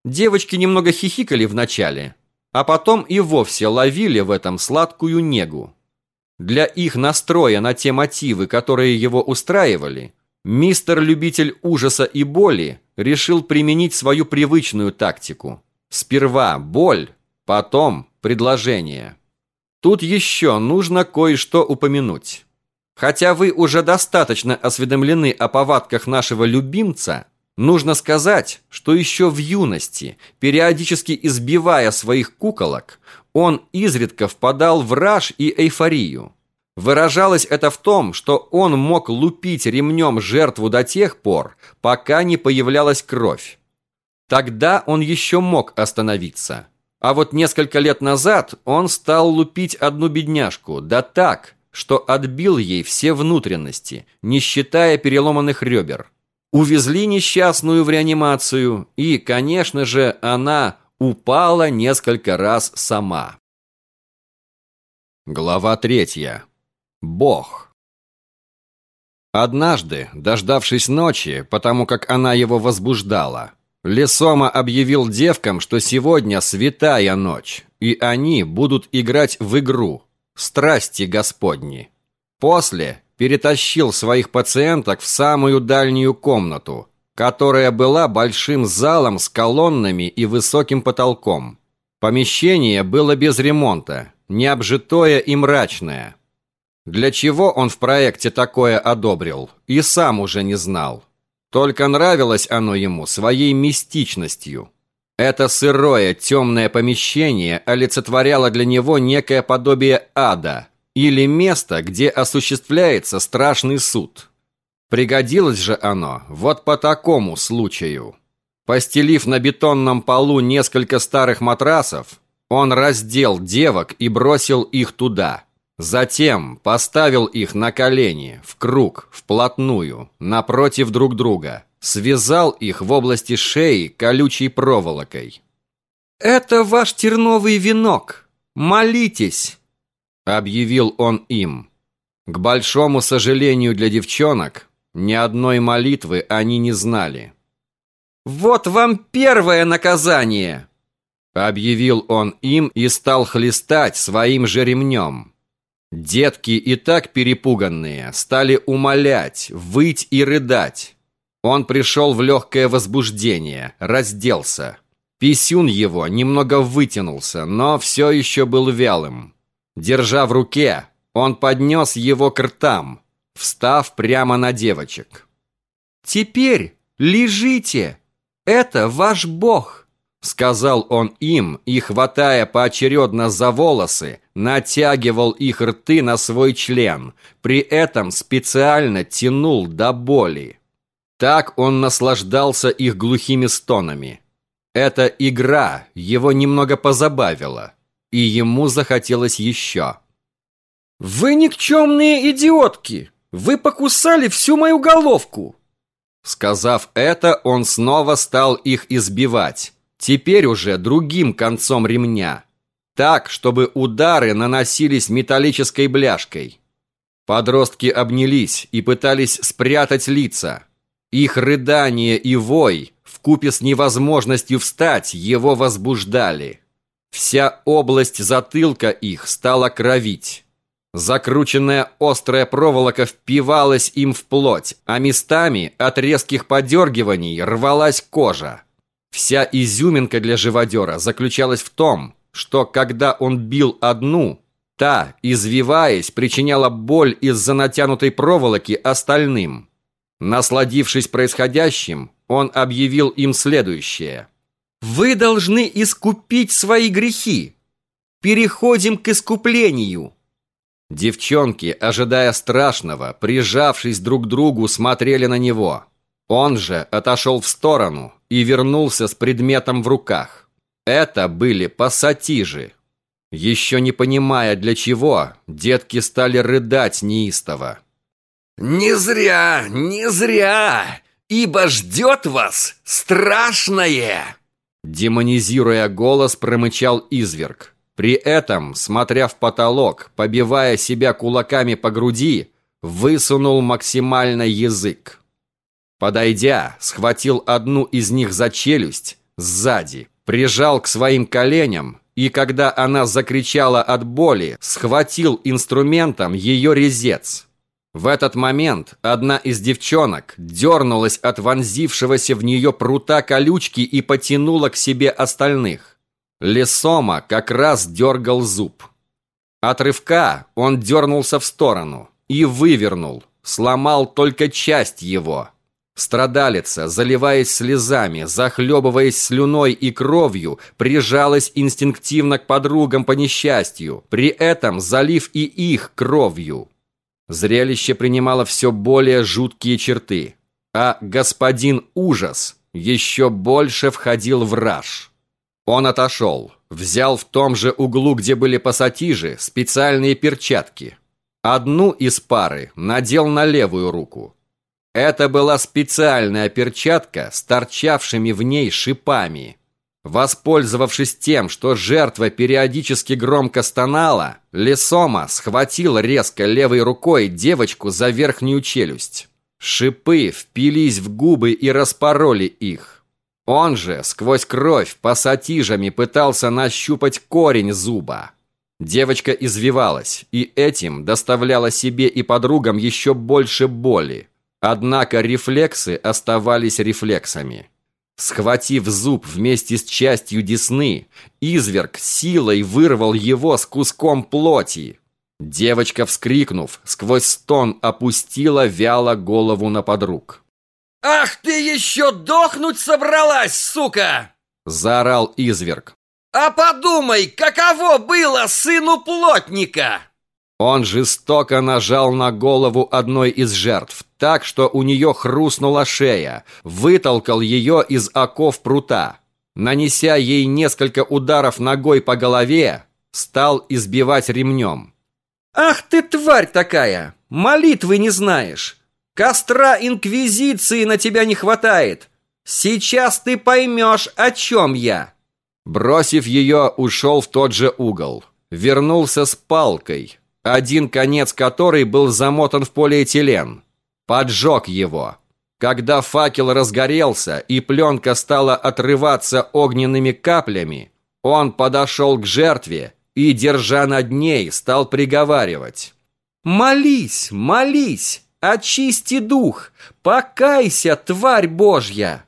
Speaker 1: Девочки немного хихикали вначале, а потом и вовсе ловили в этом сладкую негу. Для их настроя на те мотивы, которые его устраивали, мистер-любитель ужаса и боли решил применить свою привычную тактику. Сперва боль, потом предложение. Тут еще нужно кое-что упомянуть. Хотя вы уже достаточно осведомлены о повадках нашего любимца, Нужно сказать, что еще в юности, периодически избивая своих куколок, он изредка впадал в раж и эйфорию. Выражалось это в том, что он мог лупить ремнем жертву до тех пор, пока не появлялась кровь. Тогда он еще мог остановиться. А вот несколько лет назад он стал лупить одну бедняжку, да так, что отбил ей все внутренности, не считая переломанных ребер. Увезли несчастную в реанимацию, и, конечно же, она упала несколько раз сама. Глава третья. Бог. Однажды, дождавшись ночи, потому как она его возбуждала, Лесома объявил девкам, что сегодня святая ночь, и они будут играть в игру «Страсти Господни». После перетащил своих пациенток в самую дальнюю комнату, которая была большим залом с колоннами и высоким потолком. Помещение было без ремонта, необжитое и мрачное. Для чего он в проекте такое одобрил, и сам уже не знал. Только нравилось оно ему своей мистичностью. Это сырое, темное помещение олицетворяло для него некое подобие ада или место, где осуществляется страшный суд. Пригодилось же оно вот по такому случаю. Постелив на бетонном полу несколько старых матрасов, он раздел девок и бросил их туда – Затем поставил их на колени, в круг, вплотную, напротив друг друга. Связал их в области шеи колючей проволокой.
Speaker 2: «Это ваш терновый венок! Молитесь!»
Speaker 1: Объявил он им. К большому сожалению для девчонок, ни одной молитвы они не знали.
Speaker 2: «Вот вам первое наказание!»
Speaker 1: Объявил он им и стал хлестать своим же ремнем. Детки и так перепуганные стали умолять, выть и рыдать. Он пришел в легкое возбуждение, разделся. Писюн его немного вытянулся, но все еще был вялым. Держа в руке, он поднес его к ртам, встав прямо на девочек.
Speaker 2: «Теперь лежите! Это ваш бог!»
Speaker 1: Сказал он им и, хватая поочередно за волосы, натягивал их рты на свой член, при этом специально тянул до боли. Так он наслаждался их глухими стонами. Эта игра его немного позабавила, и ему захотелось еще.
Speaker 2: «Вы никчемные идиотки! Вы покусали всю мою головку!»
Speaker 1: Сказав это, он снова стал их избивать Теперь уже другим концом ремня. Так, чтобы удары наносились металлической бляшкой. Подростки обнялись и пытались спрятать лица. Их рыдание и вой, вкупе с невозможностью встать, его возбуждали. Вся область затылка их стала кровить. Закрученная острая проволока впивалась им в плоть, а местами от резких подергиваний рвалась кожа. Вся изюминка для живодера заключалась в том, что когда он бил одну, та, извиваясь, причиняла боль из-за натянутой проволоки остальным. Насладившись происходящим, он объявил им следующее.
Speaker 2: «Вы должны искупить свои грехи. Переходим к искуплению».
Speaker 1: Девчонки, ожидая страшного, прижавшись друг к другу, смотрели на него. Он же отошел в сторону и вернулся с предметом в руках. Это были пассатижи. Еще не понимая для чего, детки стали рыдать неистово.
Speaker 3: «Не зря, не зря, ибо ждет вас страшное!»
Speaker 1: Демонизируя голос, промычал изверг. При этом, смотря в потолок, побивая себя кулаками по груди, высунул максимально язык. Подойдя, схватил одну из них за челюсть, сзади, прижал к своим коленям и, когда она закричала от боли, схватил инструментом ее резец. В этот момент одна из девчонок дернулась от вонзившегося в нее прута колючки и потянула к себе остальных. Лесома как раз дергал зуб. От рывка он дернулся в сторону и вывернул, сломал только часть его – Страдалица, заливаясь слезами, захлебываясь слюной и кровью, прижалась инстинктивно к подругам по несчастью, при этом залив и их кровью. Зрелище принимало все более жуткие черты, а господин Ужас еще больше входил в раж. Он отошел, взял в том же углу, где были пассатижи, специальные перчатки. Одну из пары надел на левую руку, это была специальная перчатка с торчавшими в ней шипами. Воспользовавшись тем, что жертва периодически громко стонала, Лесома схватил резко левой рукой девочку за верхнюю челюсть. Шипы впились в губы и распороли их. Он же сквозь кровь пассатижами пытался нащупать корень зуба. Девочка извивалась, и этим доставляла себе и подругам еще больше боли. Однако рефлексы оставались рефлексами. Схватив зуб вместе с частью десны, изверг силой вырвал его с куском плоти. Девочка, вскрикнув, сквозь стон опустила вяло голову на подруг.
Speaker 3: «Ах ты еще дохнуть собралась, сука!»
Speaker 1: Заорал изверг.
Speaker 3: «А подумай, каково было сыну плотника!»
Speaker 1: Он жестоко нажал на голову одной из жертв, так что у нее хрустнула шея, вытолкал ее из оков прута. Нанеся ей несколько ударов ногой по голове, стал избивать ремнем.
Speaker 2: «Ах ты тварь такая! Молитвы не знаешь! Костра Инквизиции на тебя не хватает! Сейчас ты поймешь, о чем я!»
Speaker 1: Бросив ее, ушел в тот же угол. Вернулся с палкой, один конец которой был замотан в полиэтилен. Поджег его. Когда факел разгорелся и пленка стала отрываться огненными каплями, он подошел к жертве и, держа над ней, стал приговаривать.
Speaker 2: «Молись, молись, очисти дух, покайся, тварь божья!»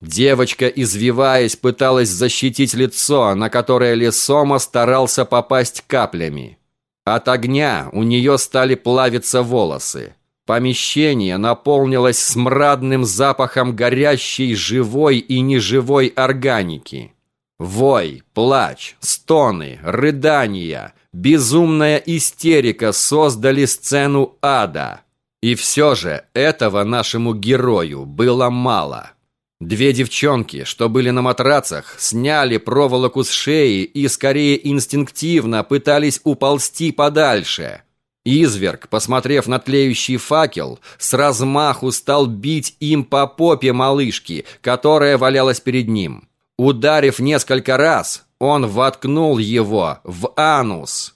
Speaker 1: Девочка, извиваясь, пыталась защитить лицо, на которое Лесома старался попасть каплями. От огня у нее стали плавиться волосы. Помещение наполнилось смрадным запахом горящей живой и неживой органики. Вой, плач, стоны, рыдания, безумная истерика создали сцену ада. И все же этого нашему герою было мало. Две девчонки, что были на матрацах, сняли проволоку с шеи и скорее инстинктивно пытались уползти подальше. Изверг, посмотрев на тлеющий факел, с размаху стал бить им по попе малышки, которая валялась перед ним. Ударив несколько раз, он воткнул его в анус.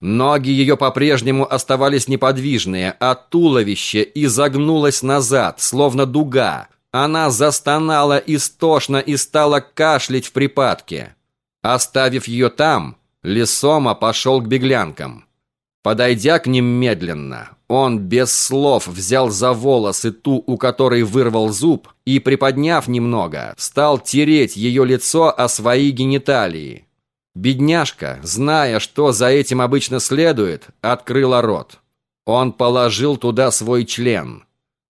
Speaker 1: Ноги ее по-прежнему оставались неподвижные, а туловище изогнулось назад, словно дуга, она застонала истошно и стала кашлять в припадке. Оставив ее там, Лесома пошел к беглянкам. Подойдя к ним медленно, он без слов взял за волосы ту, у которой вырвал зуб, и, приподняв немного, стал тереть ее лицо о свои гениталии. Бедняжка, зная, что за этим обычно следует, открыла рот. Он положил туда свой член –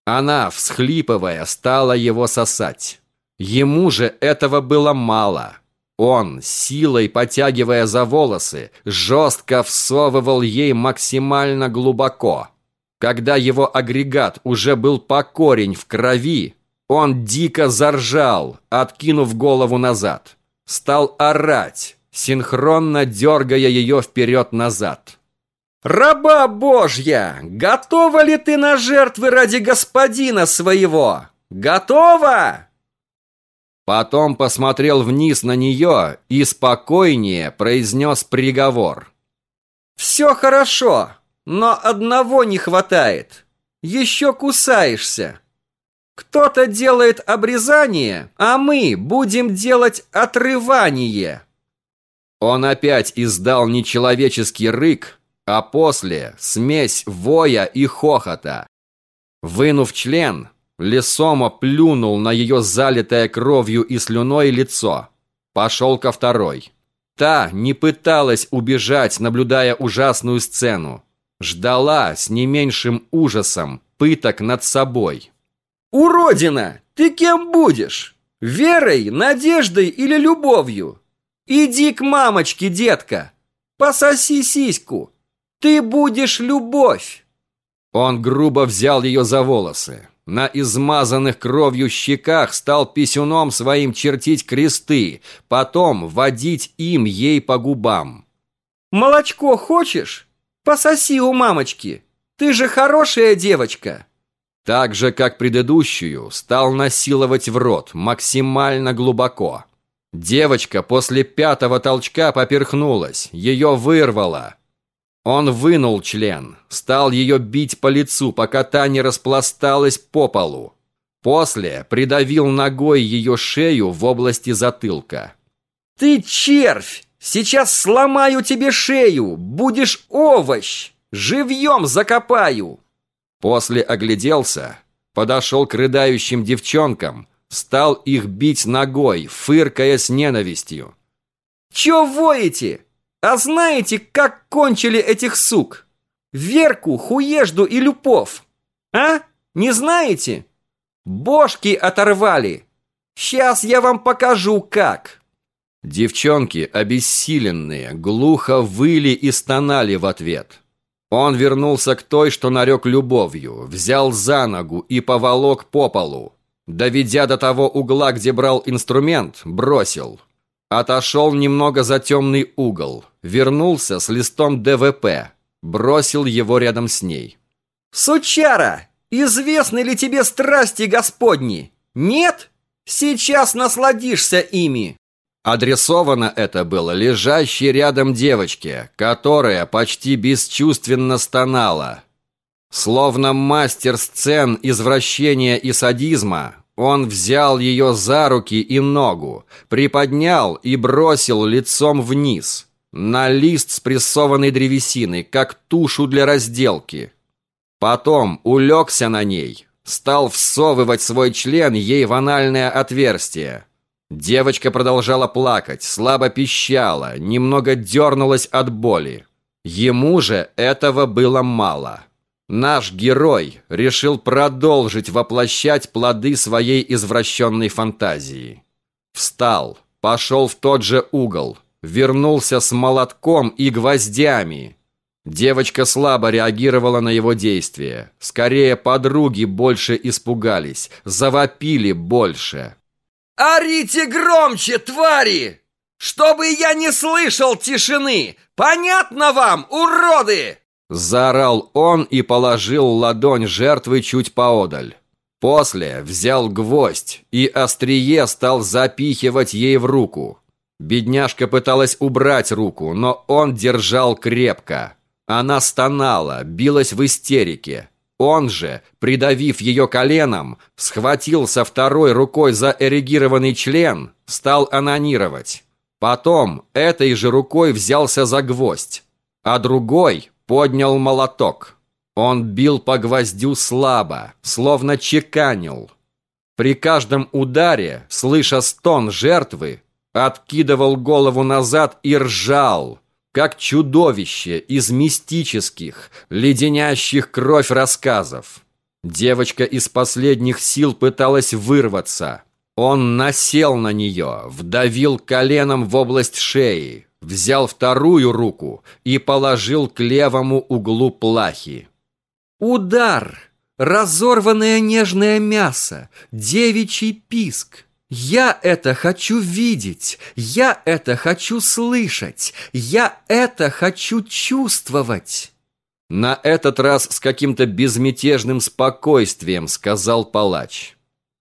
Speaker 1: она, всхлипывая, стала его сосать. Ему же этого было мало. Он, силой потягивая за волосы, жестко всовывал ей максимально глубоко. Когда его агрегат уже был по корень в крови, он дико заржал, откинув голову назад. Стал орать, синхронно дергая ее вперед-назад.
Speaker 2: «Раба Божья, готова ли ты на жертвы ради господина своего? Готова?»
Speaker 1: Потом посмотрел вниз на нее и спокойнее произнес приговор.
Speaker 2: «Все хорошо, но одного не хватает. Еще кусаешься. Кто-то делает обрезание, а мы будем делать отрывание».
Speaker 1: Он опять издал нечеловеческий рык, а после смесь воя и хохота. Вынув член, Лесома плюнул на ее залитое кровью и слюной лицо. Пошел ко второй. Та не пыталась убежать, наблюдая ужасную сцену. Ждала с не меньшим ужасом пыток над собой.
Speaker 2: «Уродина! Ты кем будешь? Верой, надеждой или любовью? Иди к мамочке, детка! Пососи сиську!» Ты будешь любовь!»
Speaker 1: Он грубо взял ее за волосы. На измазанных кровью щеках стал писюном своим чертить кресты, потом водить им ей по губам.
Speaker 2: «Молочко хочешь? Пососи у мамочки! Ты же хорошая девочка!»
Speaker 1: Так же, как предыдущую, стал насиловать в рот максимально глубоко. Девочка после пятого толчка поперхнулась, ее вырвало. Он вынул член, стал ее бить по лицу, пока та не распласталась по полу. После придавил ногой ее шею в области затылка.
Speaker 3: «Ты червь! Сейчас сломаю тебе шею! Будешь овощ! Живьем закопаю!»
Speaker 1: После огляделся, подошел к рыдающим девчонкам, стал их бить ногой, фыркая с ненавистью.
Speaker 3: «Чё воете? А знаете, как кончили этих сук? Верку, Хуежду и Люпов? А? Не знаете? Бошки оторвали! Сейчас я вам покажу, как!»
Speaker 1: Девчонки, обессиленные, глухо выли и стонали в ответ. Он вернулся к той, что нарек любовью, взял за ногу и поволок по полу. Доведя до того угла, где брал инструмент, бросил. Отошел немного за темный угол, вернулся с листом ДВП, бросил его рядом с ней.
Speaker 3: «Сучара, известны ли тебе страсти Господни? Нет? Сейчас насладишься ими!»
Speaker 1: Адресовано это было лежащей рядом девочке, которая почти бесчувственно стонала. Словно мастер сцен извращения и садизма, он взял ее за руки и ногу, приподнял и бросил лицом вниз, на лист спрессованной древесины, как тушу для разделки. Потом улегся на ней, стал всовывать свой член ей в анальное отверстие. Девочка продолжала плакать, слабо пищала, немного дернулась от боли. Ему же этого было мало. Наш герой решил продолжить воплощать плоды своей извращенной фантазии. Встал, пошел в тот же угол, вернулся с молотком и гвоздями. Девочка слабо реагировала на его действия. Скорее, подруги больше испугались, завопили больше.
Speaker 3: «Орите громче, твари! Чтобы я не слышал тишины! Понятно вам, уроды!»
Speaker 1: Заорал он и положил ладонь жертвы чуть поодаль. После взял гвоздь и острие стал запихивать ей в руку. Бедняжка пыталась убрать руку, но он держал крепко. Она стонала, билась в истерике. Он же, придавив ее коленом, схватился второй рукой за эрегированный член, стал анонировать. Потом этой же рукой взялся за гвоздь, а другой поднял молоток. Он бил по гвоздю слабо, словно чеканил. При каждом ударе, слыша стон жертвы, откидывал голову назад и ржал – как чудовище из мистических, леденящих кровь рассказов. Девочка из последних сил пыталась вырваться. Он насел на нее, вдавил коленом в область шеи, взял вторую руку и положил к левому углу плахи.
Speaker 2: «Удар! Разорванное нежное мясо! Девичий писк!» Я это хочу видеть, я это хочу слышать, я это хочу чувствовать.
Speaker 1: На этот раз с каким-то безмятежным спокойствием сказал палач.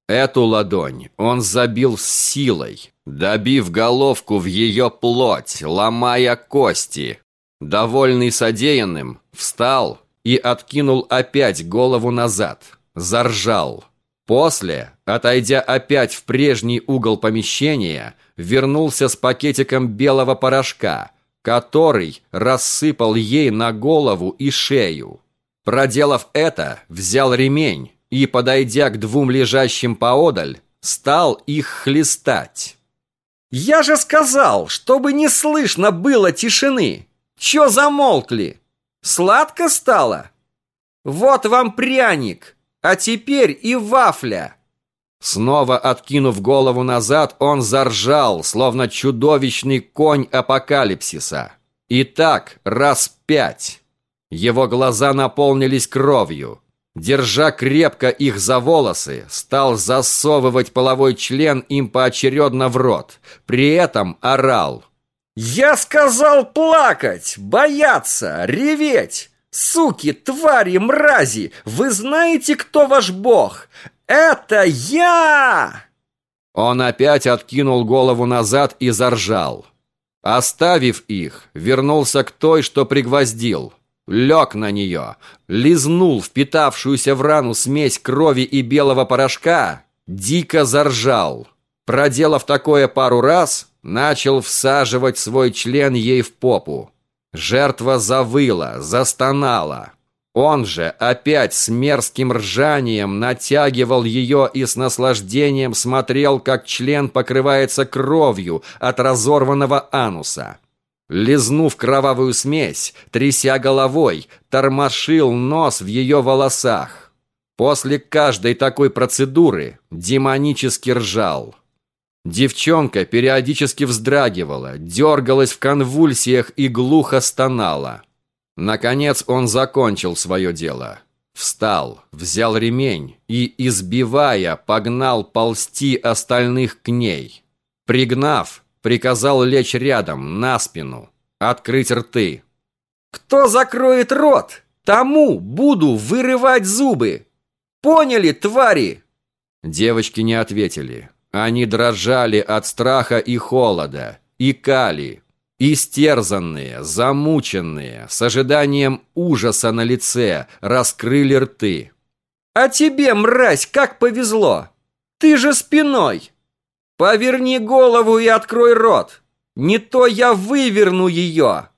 Speaker 1: Эту ладонь он забил с силой, добив головку в ее плоть, ломая кости. Довольный содеянным, встал и откинул опять голову назад, заржал. После, отойдя опять в прежний угол помещения, вернулся с пакетиком белого порошка, который рассыпал ей на голову и шею. Проделав это, взял ремень и, подойдя к двум лежащим поодаль, стал их хлестать.
Speaker 3: «Я же сказал, чтобы не слышно было тишины! Чё замолкли? Сладко стало? Вот вам пряник!» А теперь и вафля!»
Speaker 1: Снова откинув голову назад, он заржал, словно чудовищный конь апокалипсиса. И так раз пять. Его глаза наполнились кровью. Держа крепко их за волосы, стал засовывать половой член им поочередно в рот. При этом орал.
Speaker 3: «Я сказал плакать, бояться, реветь! Суки, твари, мрази, вы знаете, кто ваш бог? Это я!»
Speaker 1: Он опять откинул голову назад и заржал. Оставив их, вернулся к той, что пригвоздил. Лег на нее, лизнул впитавшуюся в рану смесь крови и белого порошка, дико заржал. Проделав такое пару раз, начал всаживать свой член ей в попу. Жертва завыла, застонала. Он же опять с мерзким ржанием натягивал ее и с наслаждением смотрел, как член покрывается кровью от разорванного ануса. Лизнув кровавую смесь, тряся головой, тормошил нос в ее волосах. После каждой такой процедуры демонически ржал. Девчонка периодически вздрагивала, дергалась в конвульсиях и глухо стонала. Наконец он закончил свое дело. Встал, взял ремень и, избивая, погнал ползти остальных к ней. Пригнав, приказал лечь рядом, на спину, открыть рты.
Speaker 3: «Кто закроет рот, тому буду вырывать зубы! Поняли, твари?»
Speaker 1: Девочки не ответили. Они дрожали от страха и холода, икали, истерзанные, замученные, с ожиданием ужаса на лице, раскрыли рты.
Speaker 3: «А тебе, мразь, как повезло! Ты же спиной! Поверни голову и открой рот! Не то я выверну ее!»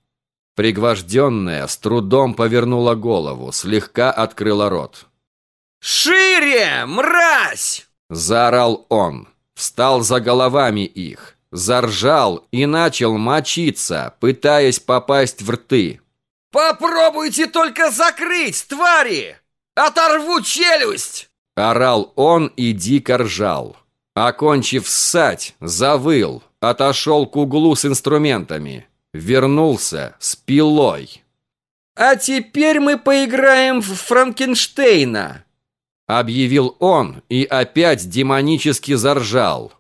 Speaker 1: Пригвожденная с трудом повернула голову, слегка открыла рот.
Speaker 3: «Шире, мразь!»
Speaker 1: – заорал он встал за головами их, заржал и начал мочиться, пытаясь попасть в рты.
Speaker 3: «Попробуйте только закрыть, твари! Оторву челюсть!»
Speaker 1: Орал он и дико ржал. Окончив ссать, завыл, отошел к углу с инструментами. Вернулся с пилой.
Speaker 3: «А теперь мы поиграем в Франкенштейна!»
Speaker 1: Объявил он и опять демонически заржал.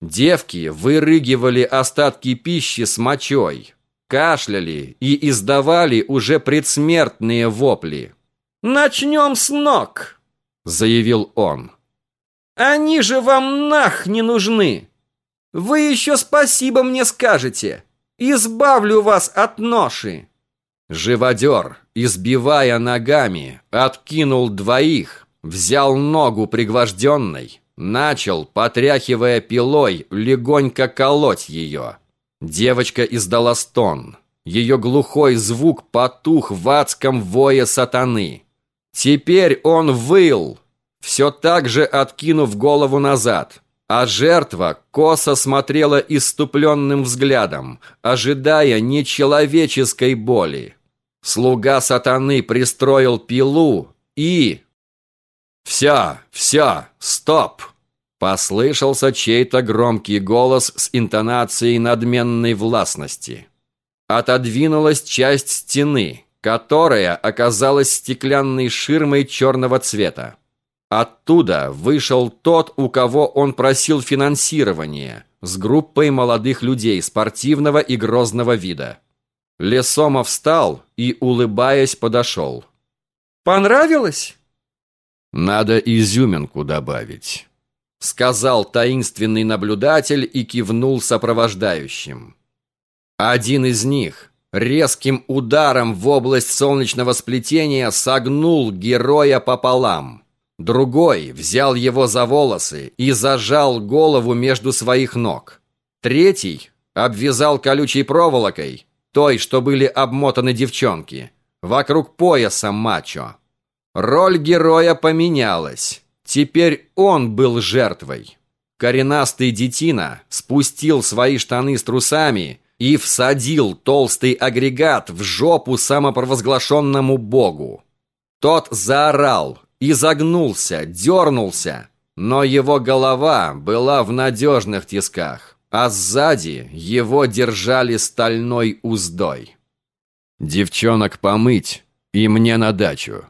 Speaker 1: Девки вырыгивали остатки пищи с мочой, кашляли и издавали уже предсмертные вопли.
Speaker 3: «Начнем с ног», — заявил он. «Они же вам нах не нужны. Вы еще спасибо мне скажете. Избавлю вас от ноши».
Speaker 1: Живодер, избивая ногами, откинул двоих, взял ногу пригвожденной, начал, потряхивая пилой, легонько колоть ее. Девочка издала стон. Ее глухой звук потух в адском вое сатаны. Теперь он выл, все так же откинув голову назад, а жертва косо смотрела иступленным взглядом, ожидая нечеловеческой боли. Слуга сатаны пристроил пилу и, «Все, все, стоп!» Послышался чей-то громкий голос с интонацией надменной властности. Отодвинулась часть стены, которая оказалась стеклянной ширмой черного цвета. Оттуда вышел тот, у кого он просил финансирование, с группой молодых людей спортивного и грозного вида. Лесомов встал и, улыбаясь, подошел.
Speaker 3: «Понравилось?»
Speaker 1: «Надо изюминку добавить», — сказал таинственный наблюдатель и кивнул сопровождающим. Один из них резким ударом в область солнечного сплетения согнул героя пополам. Другой взял его за волосы и зажал голову между своих ног. Третий обвязал колючей проволокой, той, что были обмотаны девчонки, вокруг пояса мачо. Роль героя поменялась. Теперь он был жертвой. Коренастый детина спустил свои штаны с трусами и всадил толстый агрегат в жопу самопровозглашенному богу. Тот заорал, изогнулся, дернулся, но его голова была в надежных тисках, а сзади его держали стальной уздой. «Девчонок помыть и мне на дачу»,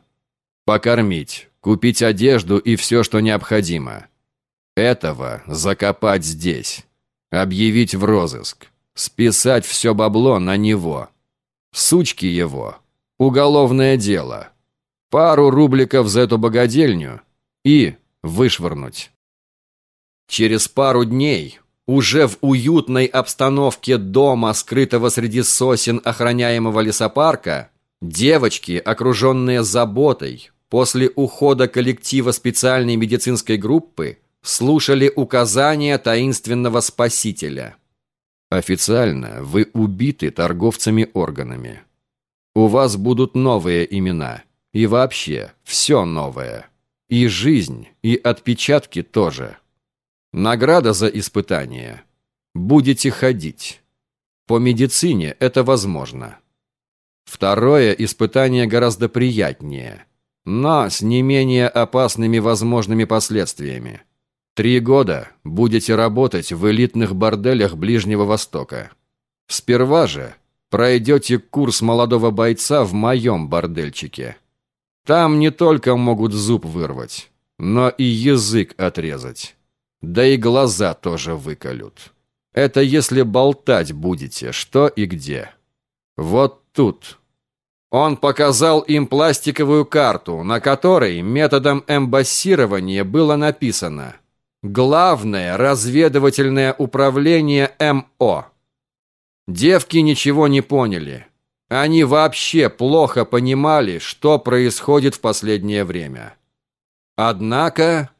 Speaker 1: Покормить, купить одежду и все, что необходимо. Этого закопать здесь. Объявить в розыск. Списать все бабло на него. Сучки его. Уголовное дело. Пару рубликов за эту богадельню и вышвырнуть. Через пару дней, уже в уютной обстановке дома, скрытого среди сосен охраняемого лесопарка, Девочки, окруженные заботой, после ухода коллектива специальной медицинской группы, слушали указания таинственного спасителя. Официально вы убиты торговцами органами. У вас будут новые имена. И вообще, все новое. И жизнь, и отпечатки тоже. Награда за испытание. Будете ходить. По медицине это возможно. Второе испытание гораздо приятнее, но с не менее опасными возможными последствиями. Три года будете работать в элитных борделях Ближнего Востока. Сперва же пройдете курс молодого бойца в моем бордельчике. Там не только могут зуб вырвать, но и язык отрезать. Да и глаза тоже выколют. Это если болтать будете, что и где. Вот тут. Он показал им пластиковую карту, на которой методом эмбассирования было написано «Главное разведывательное управление МО». Девки ничего не поняли. Они вообще плохо понимали, что происходит в последнее время. Однако